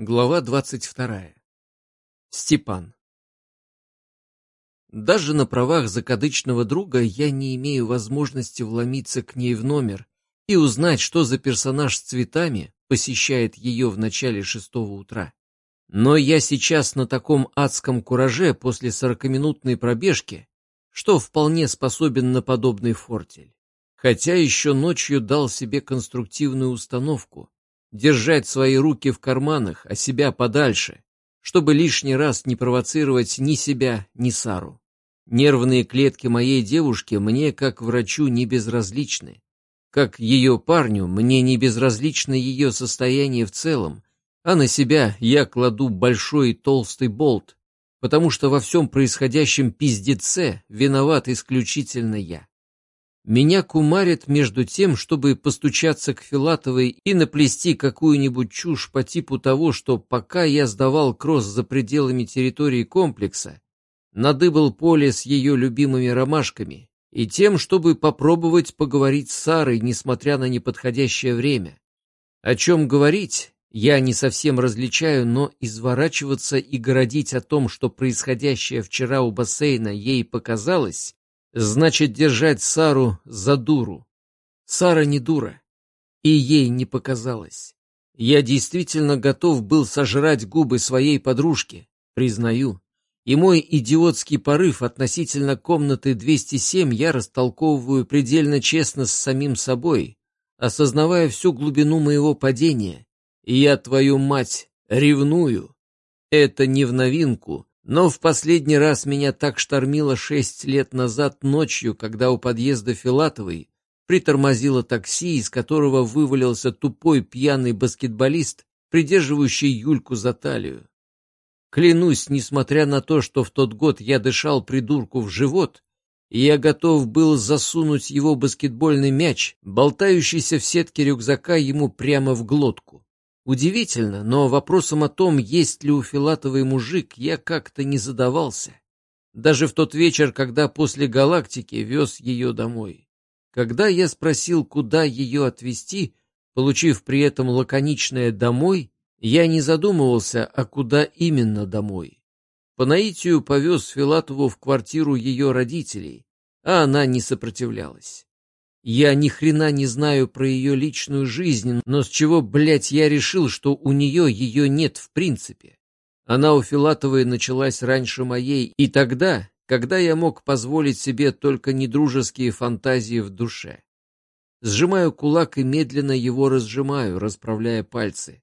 Глава двадцать вторая. Степан. Даже на правах закадычного друга я не имею возможности вломиться к ней в номер и узнать, что за персонаж с цветами посещает ее в начале шестого утра. Но я сейчас на таком адском кураже после сорокаминутной пробежки, что вполне способен на подобный фортель. Хотя еще ночью дал себе конструктивную установку держать свои руки в карманах, а себя подальше, чтобы лишний раз не провоцировать ни себя, ни Сару. Нервные клетки моей девушки мне, как врачу, не безразличны. Как ее парню, мне не безразлично ее состояние в целом, а на себя я кладу большой толстый болт, потому что во всем происходящем пиздеце виноват исключительно я. Меня кумарит между тем, чтобы постучаться к Филатовой и наплести какую-нибудь чушь по типу того, что пока я сдавал кросс за пределами территории комплекса, надыбал поле с ее любимыми ромашками, и тем, чтобы попробовать поговорить с Сарой, несмотря на неподходящее время. О чем говорить, я не совсем различаю, но изворачиваться и городить о том, что происходящее вчера у бассейна ей показалось, значит держать Сару за дуру. Сара не дура, и ей не показалось. Я действительно готов был сожрать губы своей подружки, признаю. И мой идиотский порыв относительно комнаты 207 я растолковываю предельно честно с самим собой, осознавая всю глубину моего падения. И я, твою мать, ревную. Это не в новинку, но в последний раз меня так штормило шесть лет назад ночью, когда у подъезда Филатовой притормозило такси, из которого вывалился тупой пьяный баскетболист, придерживающий Юльку за талию. Клянусь, несмотря на то, что в тот год я дышал придурку в живот, я готов был засунуть его баскетбольный мяч, болтающийся в сетке рюкзака ему прямо в глотку. Удивительно, но вопросом о том, есть ли у Филатовой мужик, я как-то не задавался. Даже в тот вечер, когда после галактики вез ее домой. Когда я спросил, куда ее отвезти, получив при этом лаконичное «домой», я не задумывался, а куда именно домой. По наитию повез Филатову в квартиру ее родителей, а она не сопротивлялась. Я ни хрена не знаю про ее личную жизнь, но с чего, блядь, я решил, что у нее ее нет в принципе? Она у Филатовой началась раньше моей, и тогда, когда я мог позволить себе только недружеские фантазии в душе. Сжимаю кулак и медленно его разжимаю, расправляя пальцы.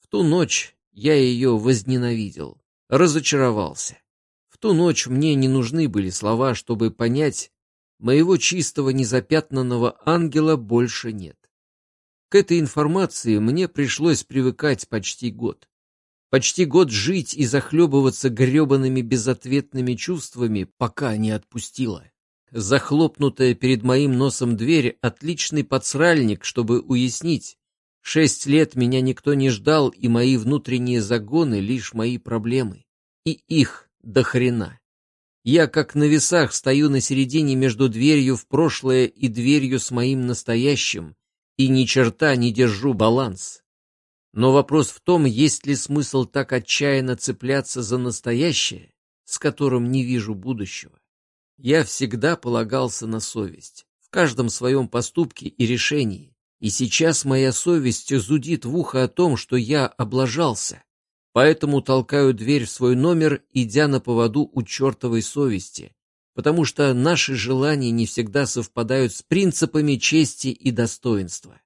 В ту ночь я ее возненавидел, разочаровался. В ту ночь мне не нужны были слова, чтобы понять, моего чистого незапятнанного ангела больше нет. К этой информации мне пришлось привыкать почти год. Почти год жить и захлебываться гребаными безответными чувствами, пока не отпустила. Захлопнутая перед моим носом дверь — отличный подсральник, чтобы уяснить. Шесть лет меня никто не ждал, и мои внутренние загоны — лишь мои проблемы. И их до хрена. Я как на весах стою на середине между дверью в прошлое и дверью с моим настоящим, и ни черта не держу баланс. Но вопрос в том, есть ли смысл так отчаянно цепляться за настоящее, с которым не вижу будущего. Я всегда полагался на совесть, в каждом своем поступке и решении, и сейчас моя совесть зудит в ухо о том, что я облажался, Поэтому толкаю дверь в свой номер, идя на поводу у чертовой совести, потому что наши желания не всегда совпадают с принципами чести и достоинства.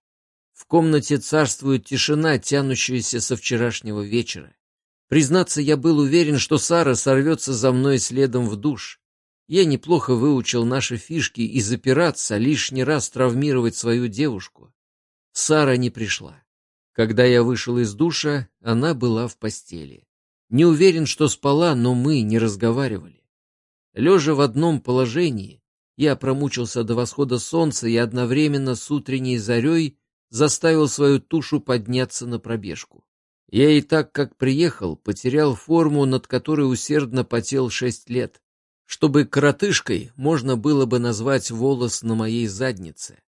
В комнате царствует тишина, тянущаяся со вчерашнего вечера. Признаться, я был уверен, что Сара сорвется за мной следом в душ. Я неплохо выучил наши фишки и запираться, лишний раз травмировать свою девушку. Сара не пришла. Когда я вышел из душа, она была в постели. Не уверен, что спала, но мы не разговаривали. Лежа в одном положении, я промучился до восхода солнца и одновременно с утренней зарей заставил свою тушу подняться на пробежку. Я и так, как приехал, потерял форму, над которой усердно потел шесть лет, чтобы коротышкой можно было бы назвать волос на моей заднице.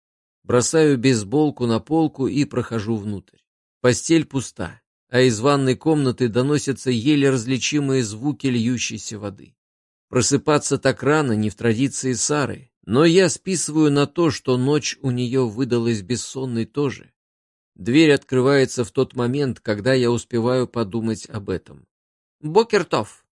Бросаю бейсболку на полку и прохожу внутрь. Постель пуста. а из ванной комнаты доносятся еле различимые звуки льющейся воды. Просыпаться так рано не в традиции Сары, но я списываю на то, что ночь у нее выдалась бессонной тоже. Дверь открывается в тот момент, когда я успеваю подумать об этом. «Бокертов!»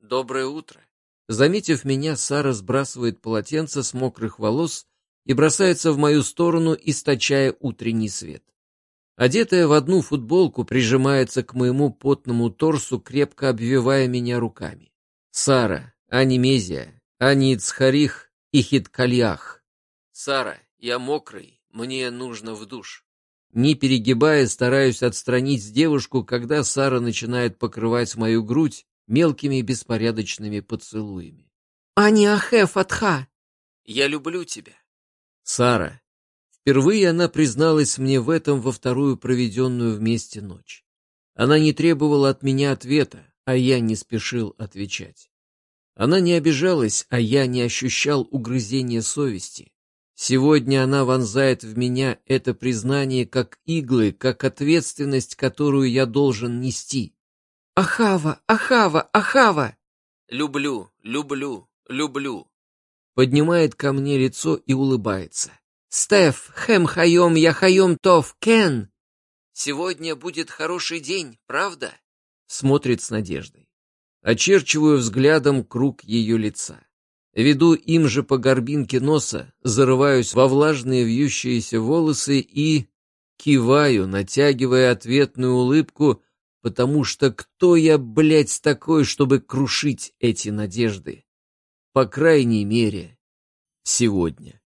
«Доброе утро!» Заметив меня, Сара сбрасывает полотенце с мокрых волос и бросается в мою сторону, источая утренний свет. Одетая в одну футболку, прижимается к моему потному торсу, крепко обвивая меня руками. Сара, Анимезия, Аницхарих и Хиткальях. Сара, я мокрый, мне нужно в душ. Не перегибая, стараюсь отстранить девушку, когда Сара начинает покрывать мою грудь мелкими беспорядочными поцелуями. «Ани Ахе Фатха!» «Я люблю тебя!» Сара. Впервые она призналась мне в этом во вторую проведенную вместе ночь. Она не требовала от меня ответа, а я не спешил отвечать. Она не обижалась, а я не ощущал угрызения совести. Сегодня она вонзает в меня это признание как иглы, как ответственность, которую я должен нести. «Ахава! Ахава! Ахава!» «Люблю, люблю, люблю!» Поднимает ко мне лицо и улыбается. «Стеф, хэм хайом, я хайом тов, кен!» «Сегодня будет хороший день, правда?» Смотрит с надеждой. Очерчиваю взглядом круг ее лица. Веду им же по горбинке носа, зарываюсь во влажные вьющиеся волосы и... Киваю, натягивая ответную улыбку, потому что кто я, блядь, такой, чтобы крушить эти надежды? По крайней мере, сегодня.